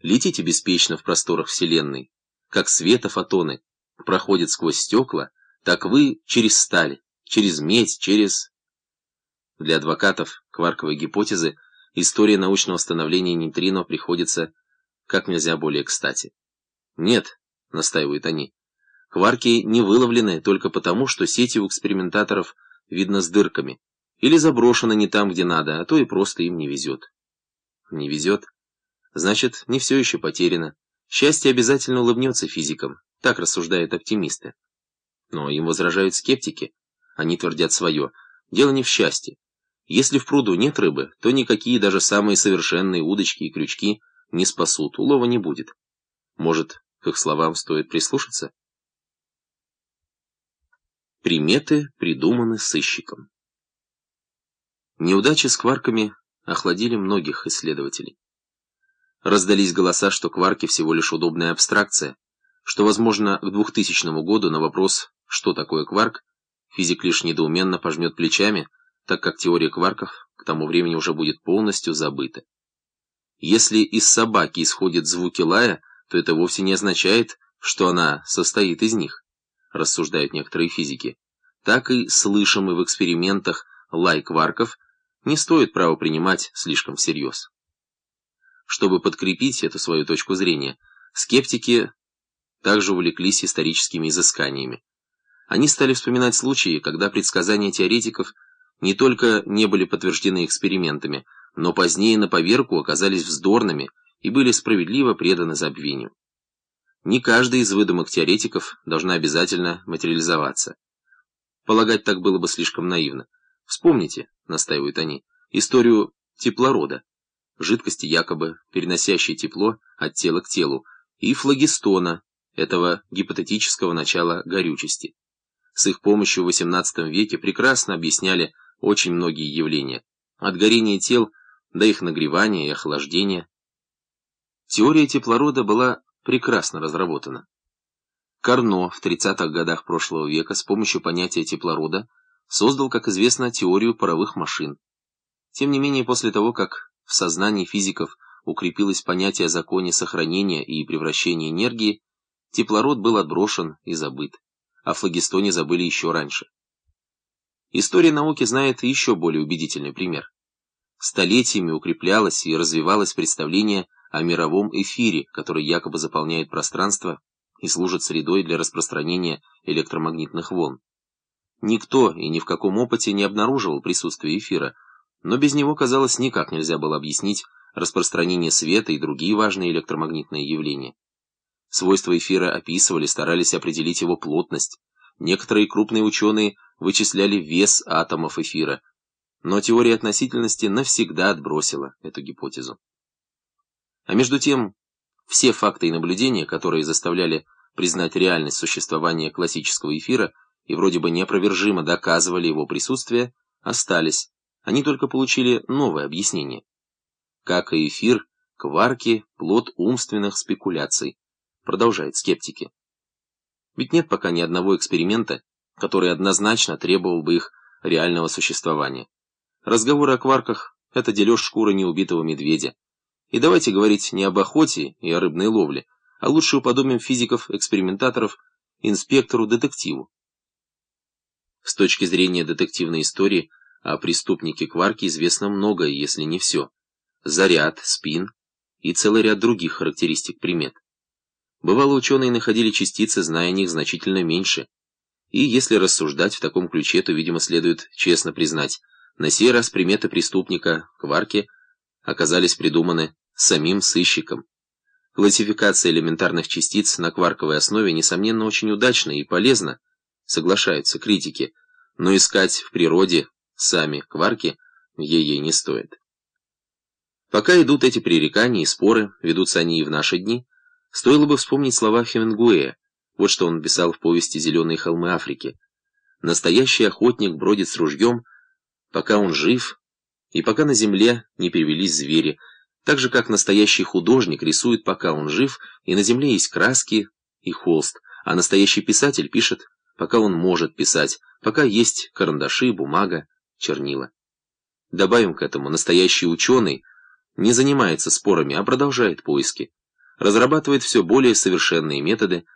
Летите беспечно в просторах Вселенной, как света фотоны проходят сквозь стекла, так вы через сталь, через медь, через... Для адвокатов кварковой гипотезы история научного становления нейтрино приходится как нельзя более кстати. Нет, настаивают они, кварки не выловлены только потому, что сети у экспериментаторов видно с дырками, или заброшены не там, где надо, а то и просто им не везет. Не везет? Значит, не все еще потеряно. Счастье обязательно улыбнется физикам, так рассуждают оптимисты. Но им возражают скептики. Они твердят свое. Дело не в счастье. Если в пруду нет рыбы, то никакие даже самые совершенные удочки и крючки не спасут, улова не будет. Может, к их словам стоит прислушаться? Приметы придуманы сыщиком. Неудачи с кварками охладили многих исследователей. Раздались голоса, что кварки всего лишь удобная абстракция, что, возможно, к 2000 году на вопрос «что такое кварк?» физик лишь недоуменно пожмет плечами, так как теория кварков к тому времени уже будет полностью забыта. Если из собаки исходят звуки лая, то это вовсе не означает, что она состоит из них, рассуждают некоторые физики. Так и слышимый в экспериментах лай кварков не стоит право принимать слишком всерьез. Чтобы подкрепить эту свою точку зрения, скептики также увлеклись историческими изысканиями. Они стали вспоминать случаи, когда предсказания теоретиков не только не были подтверждены экспериментами, но позднее на поверку оказались вздорными и были справедливо преданы забвению. Не каждый из выдумок теоретиков должна обязательно материализоваться. Полагать так было бы слишком наивно. Вспомните, настаивают они, историю теплорода, жидкости якобы переносящей тепло от тела к телу, и флагистона, этого гипотетического начала горючести. С их помощью в XVIII веке прекрасно объясняли очень многие явления, от горения тел до их нагревания и охлаждения. Теория теплорода была прекрасно разработана. Карно в 30-х годах прошлого века с помощью понятия теплорода создал, как известно, теорию паровых машин. Тем не менее, после того, как в сознании физиков укрепилось понятие о законе сохранения и превращения энергии, Теплород был отброшен и забыт. О флагистоне забыли еще раньше. История науки знает еще более убедительный пример. Столетиями укреплялось и развивалось представление о мировом эфире, который якобы заполняет пространство и служит средой для распространения электромагнитных волн. Никто и ни в каком опыте не обнаруживал присутствие эфира, но без него, казалось, никак нельзя было объяснить распространение света и другие важные электромагнитные явления. Свойства эфира описывали, старались определить его плотность. Некоторые крупные ученые вычисляли вес атомов эфира, но теория относительности навсегда отбросила эту гипотезу. А между тем, все факты и наблюдения, которые заставляли признать реальность существования классического эфира и вроде бы неопровержимо доказывали его присутствие, остались, они только получили новое объяснение. Как и эфир, кварки – плод умственных спекуляций продолжают скептики. Ведь нет пока ни одного эксперимента, который однозначно требовал бы их реального существования. Разговоры о кварках – это дележ шкуры неубитого медведя. И давайте говорить не об охоте и о рыбной ловле, а лучше уподобим физиков-экспериментаторов инспектору-детективу. С точки зрения детективной истории о преступнике Кварке известно многое, если не все. Заряд, спин и целый ряд других характеристик примет. Бывало, ученые находили частицы, зная о них значительно меньше. И если рассуждать в таком ключе, то, видимо, следует честно признать, на сей раз приметы преступника, кварки, оказались придуманы самим сыщиком. Классификация элементарных частиц на кварковой основе, несомненно, очень удачна и полезна, соглашаются критики, но искать в природе сами кварки ей не стоит. Пока идут эти пререкания и споры, ведутся они и в наши дни, Стоило бы вспомнить слова Хемингуэя. Вот что он писал в повести «Зеленые холмы Африки». «Настоящий охотник бродит с ружьем, пока он жив, и пока на земле не перевелись звери, так же, как настоящий художник рисует, пока он жив, и на земле есть краски и холст, а настоящий писатель пишет, пока он может писать, пока есть карандаши, бумага, чернила. Добавим к этому, настоящий ученый не занимается спорами, а продолжает поиски. разрабатывает все более совершенные методы